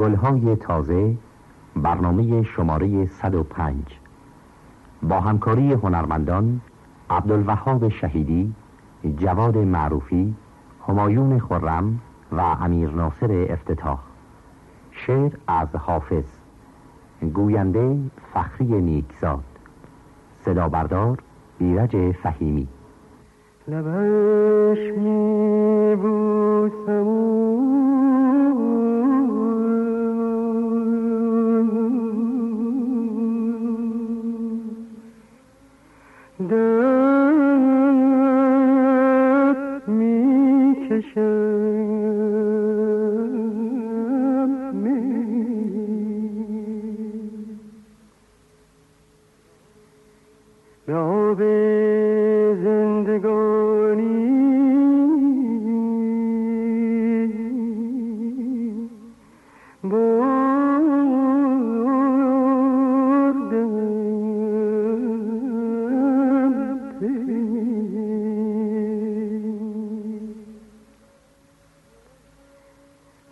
گلهای تازه برنامه شماره 105 با همکاری هنرمندان عبدالوهاب شهیدی جواد معروفی همایون خرم و امیر ناصر افتتاح. شعر از حافظ. گوینده فخری نیکزاد. صدا بردار بیرج فهیمی. لبش می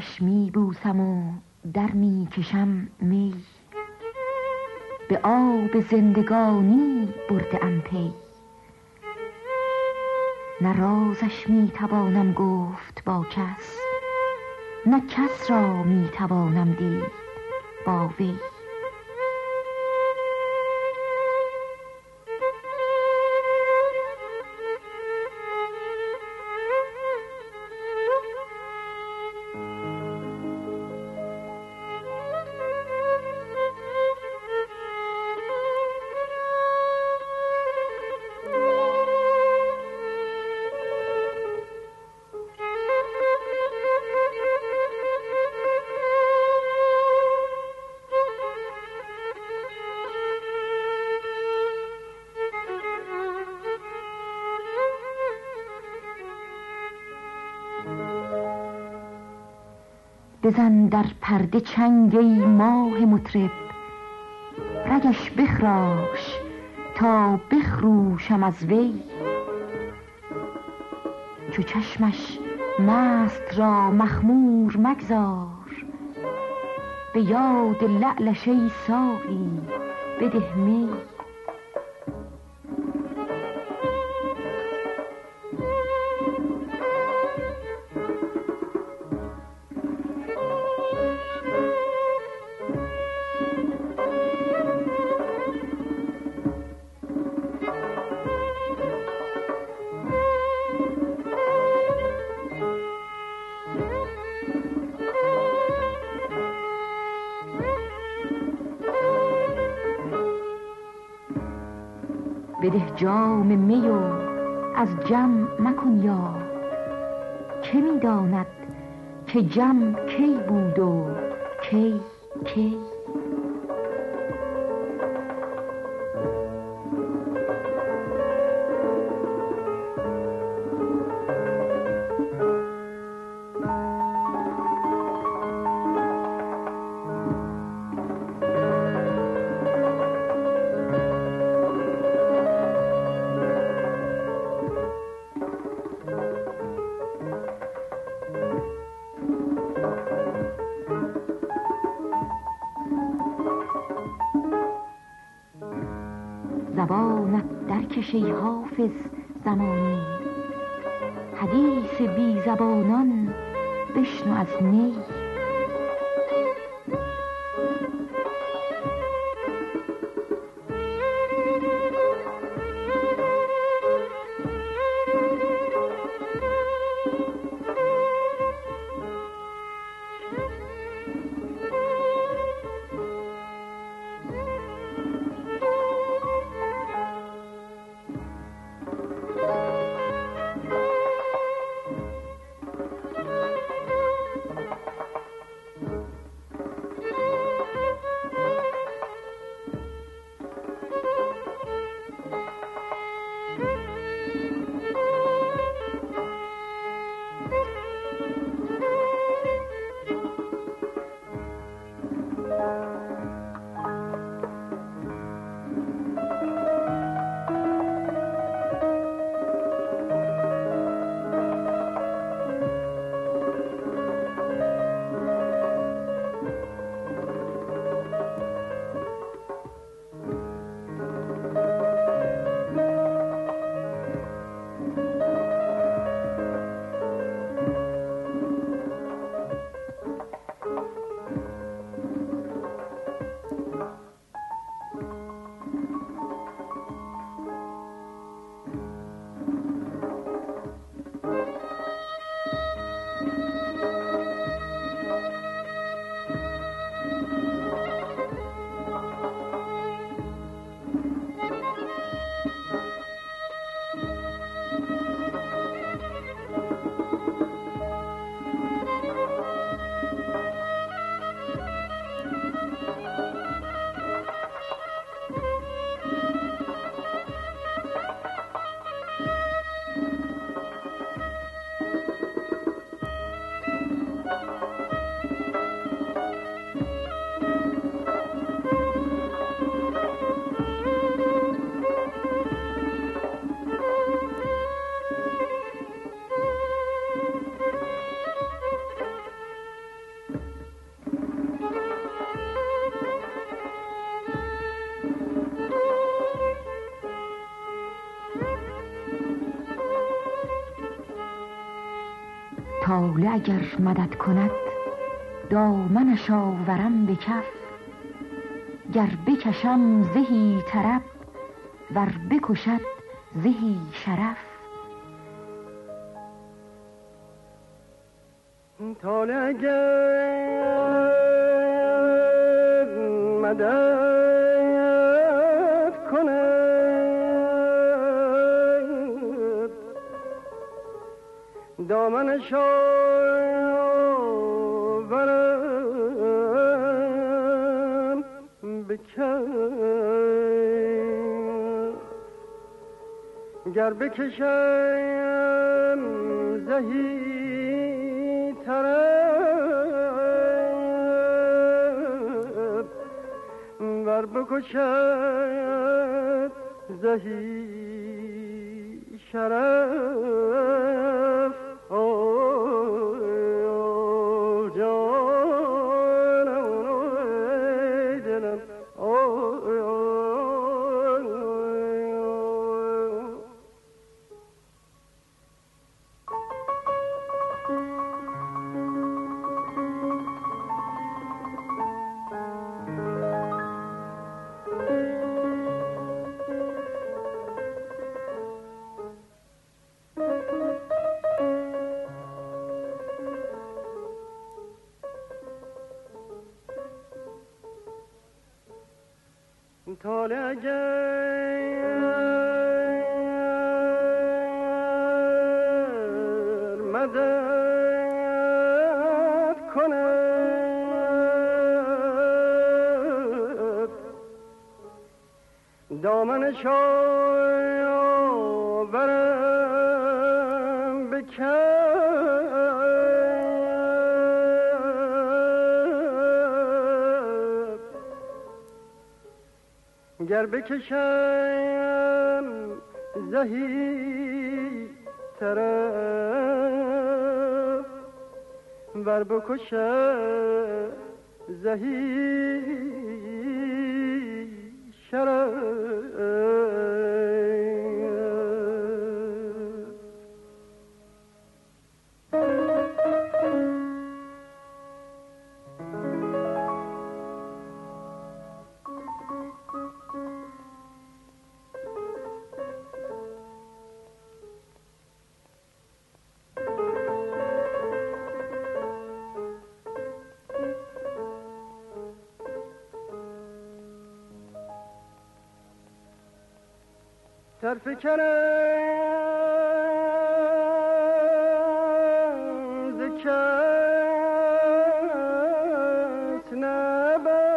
لبش می بوسم و در می کشم می. به آب زندگانی برده ام پی. نه رازش می توانم گفت با کس نه کس را می توانم دید با وی. بزن در پرده چنگی ماه مطرب. رگش بخراش تا بخروشم از وی. چو چشمش مست را مخمور مگذار. به یاد لعلش ای ساقی بده می. جام می و از جم مکن یا. که می‌داند که جم کی بود و کی کی در کشی حافظ زمانی حدیث بی زبانان بشنو از نی. مدد کند دامنش آورم به کف گر بکشم زهی طرب ور بکشد زهی شرف. تاله گر بکشم زهی طرف ور بکشد زهی شرف کند دامنش آورم بکن گر بکشم زهی طرف ور بکشم زهی شرف. طرف کرم ز کس نبست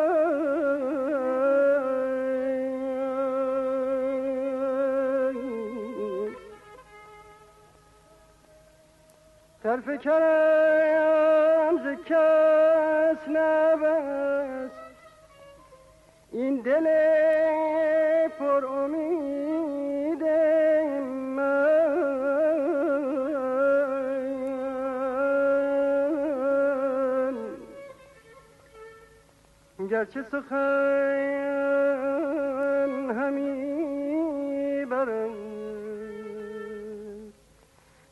طرف کرم ز کس نبست این دل گرچه سخن همی برم؟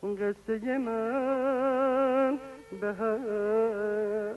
قصه من به هر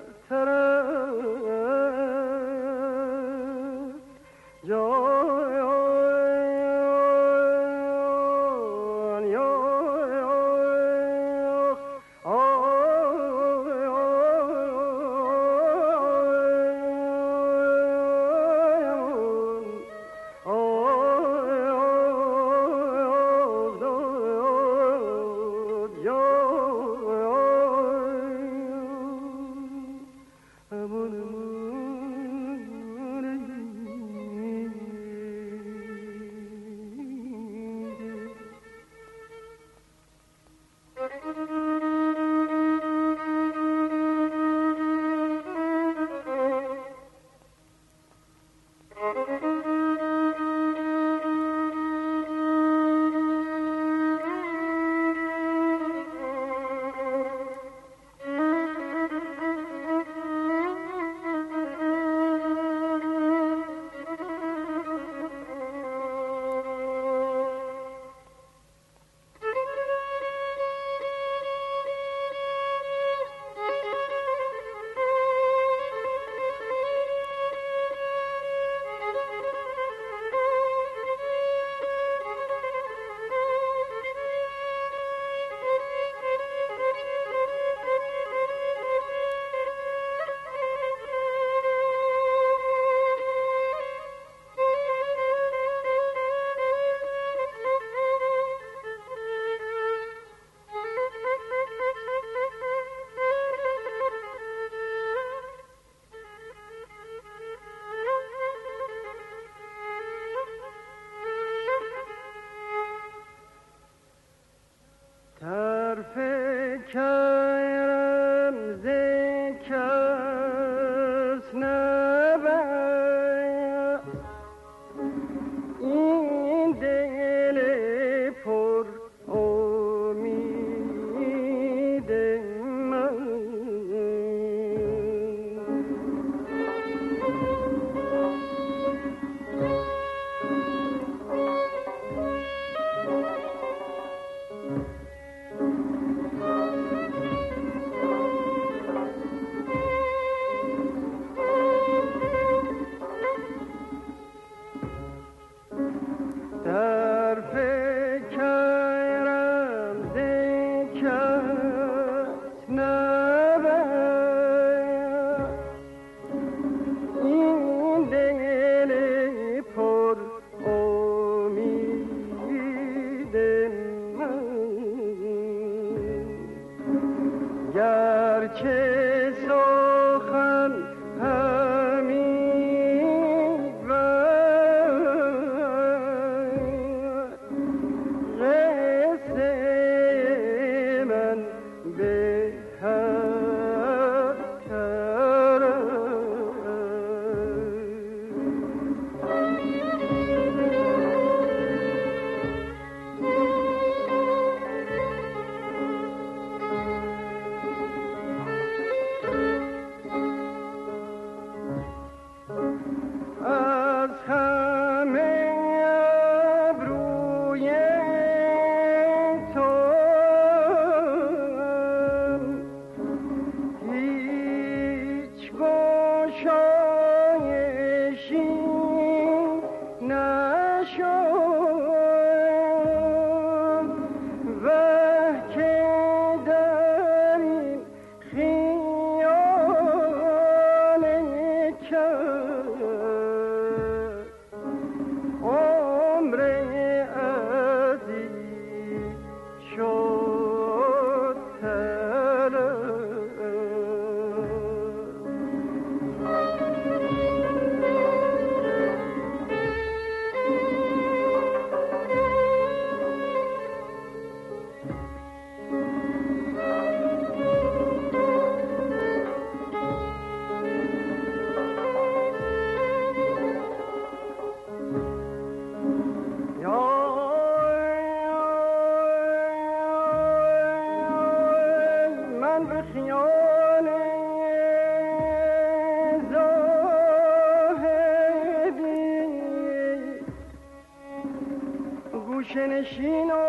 گوشه نشین و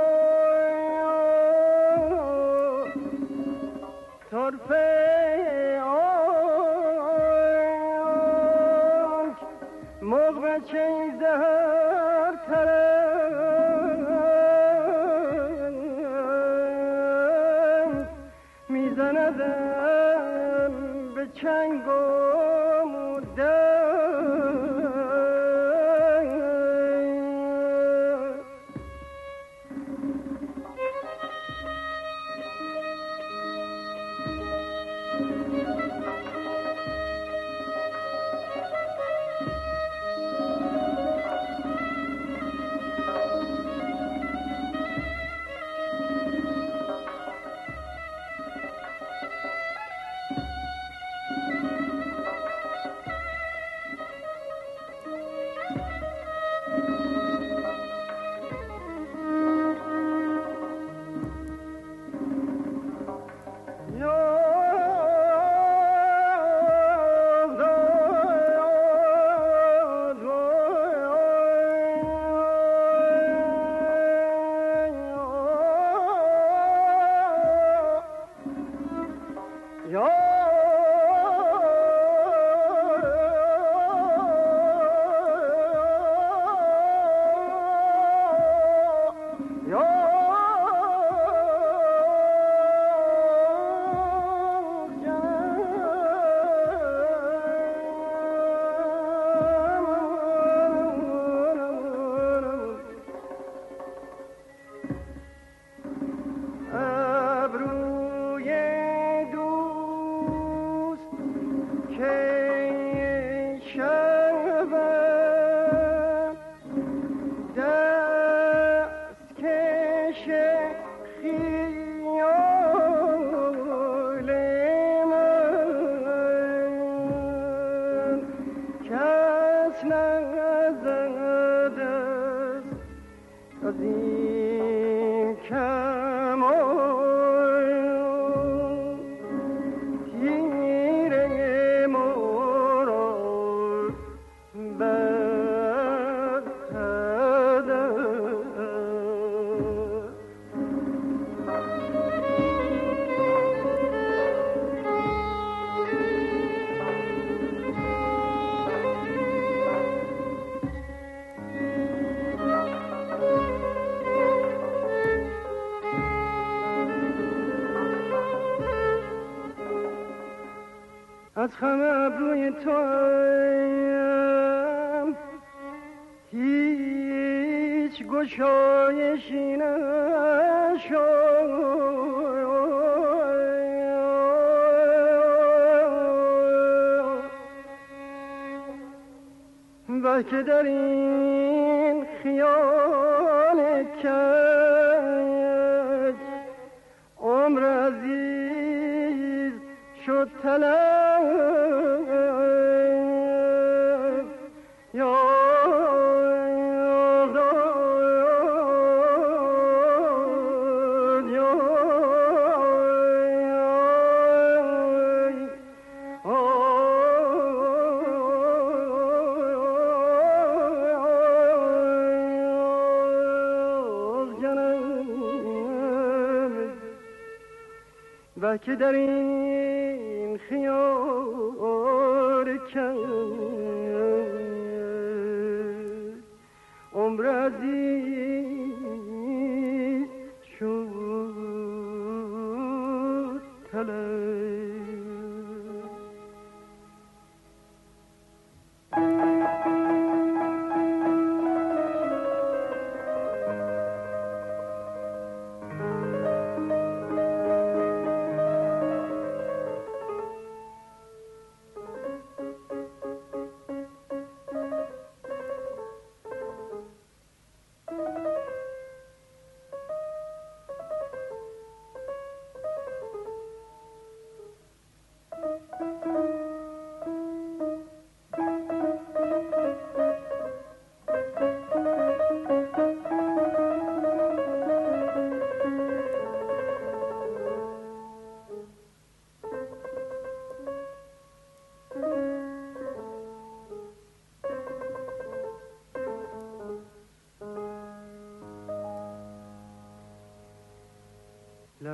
طرفه از خم ابروی تو هیچ گشایشی نشد. و که در این خیال شد تلف یا و که در این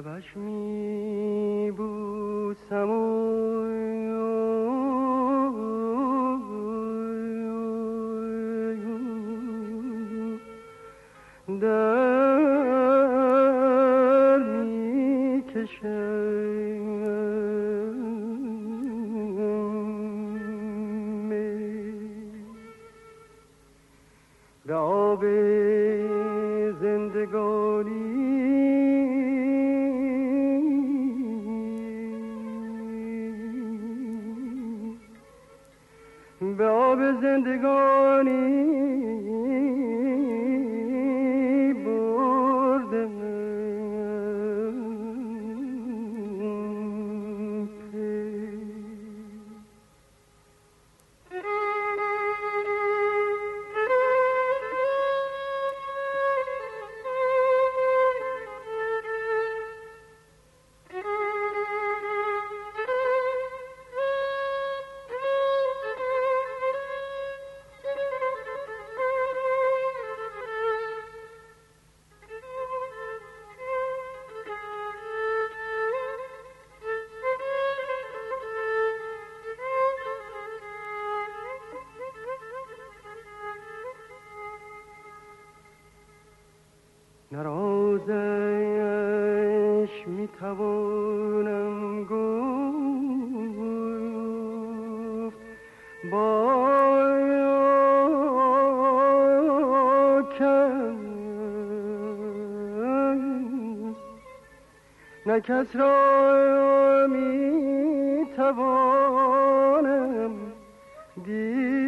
لبش می بوسم در می به آب به آب زندگانی. نه کس را می‌توانم دید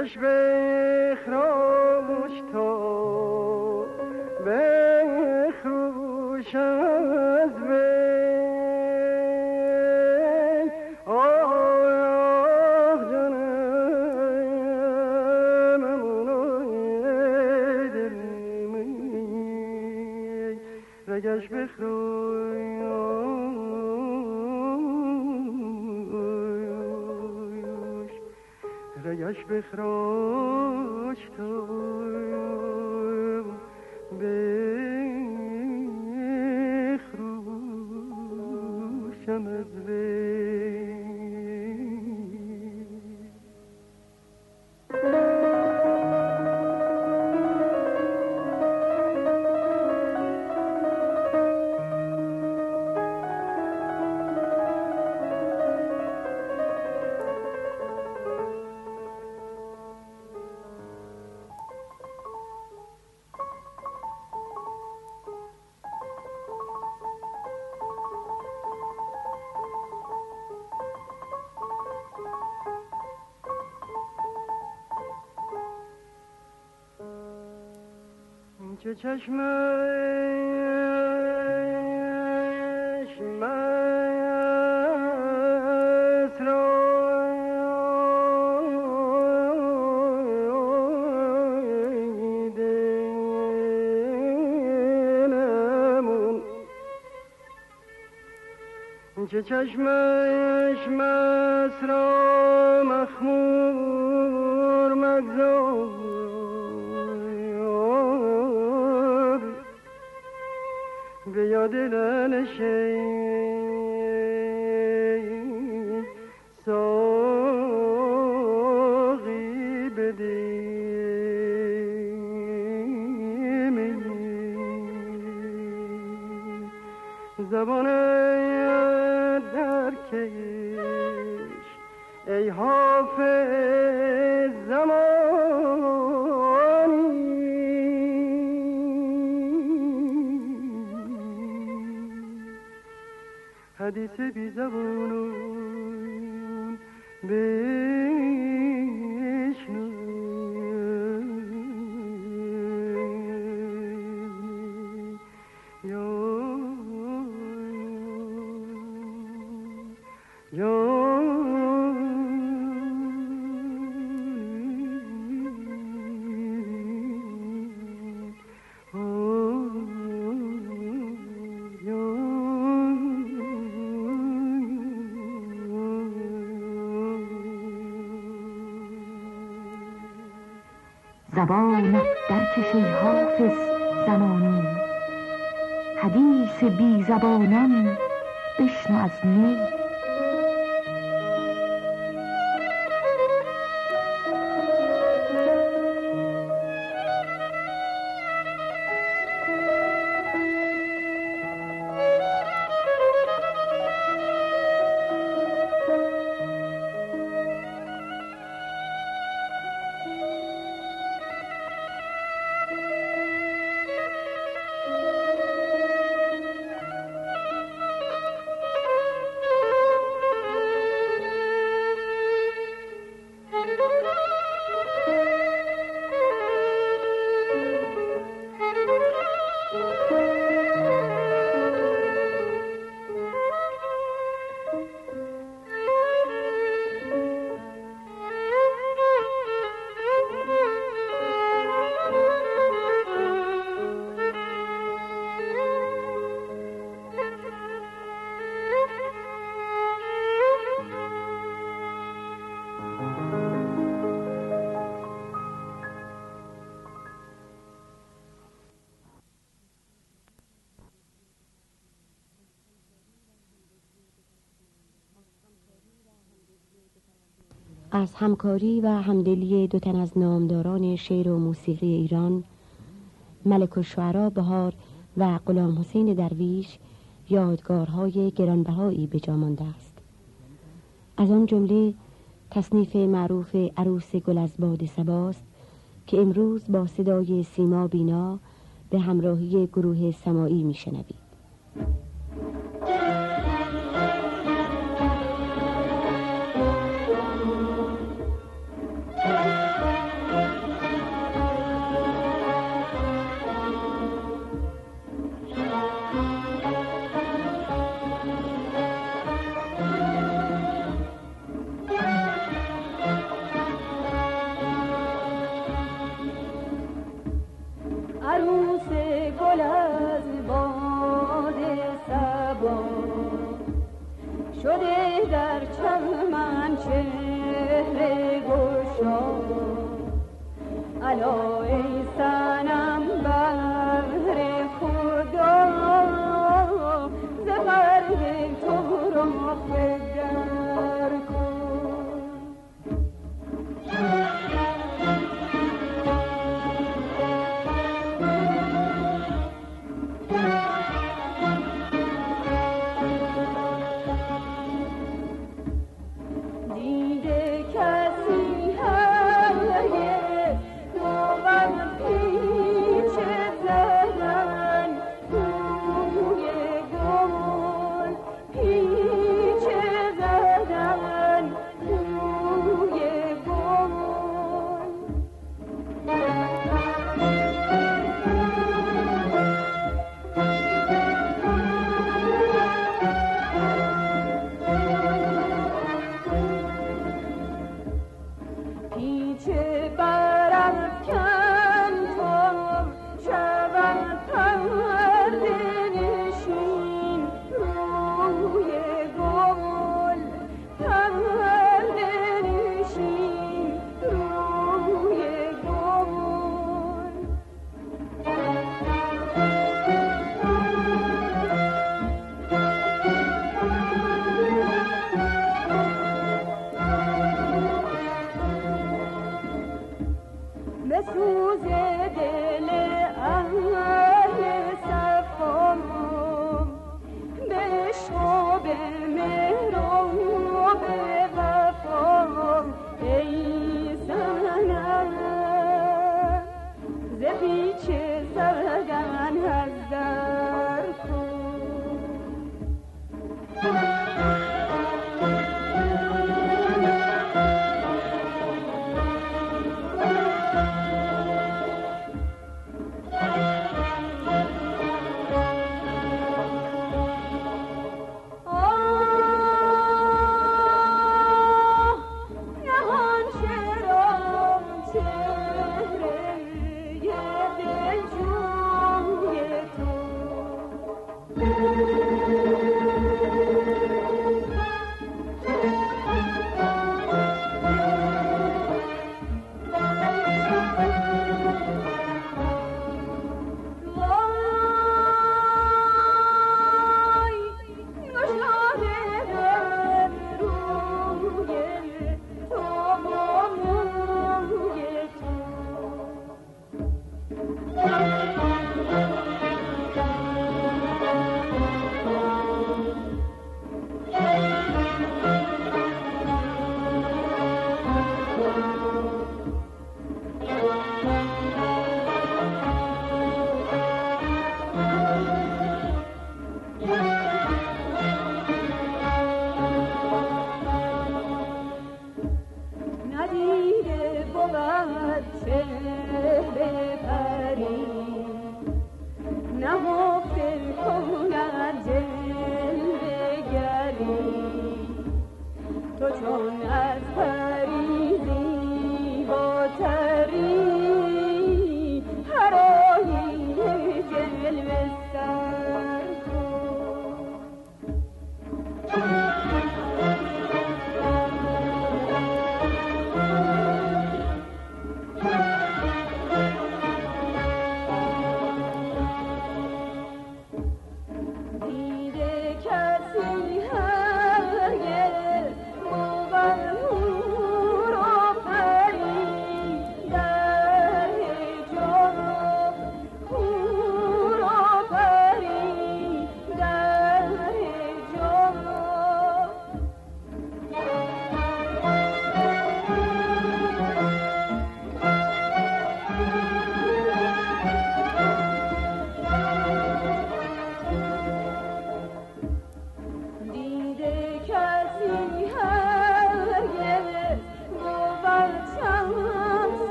رگش بخراش تا بخروش از وی آه جانم امونای دل می رگش بخروش رگش بخراش تا بخروشم از وی که چشمش مست را مخمور مگذار. به یاد لنشه حدیث بی زبانون بشنو یا یا زبانت در کشی حافظ زمانی حدیث بی زبانان بشنو از نی. از همکاری و همدلی دو تن از نامداران شعر و موسیقی ایران ملک الشعرا بهار و غلام حسین درویش یادگارهای گرانبهایی به جا مانده است. از آن جمله تصنیف معروف عروس گل از باد سباست که امروز با صدای سیما بینا به همراهی گروه سماعی میشنوید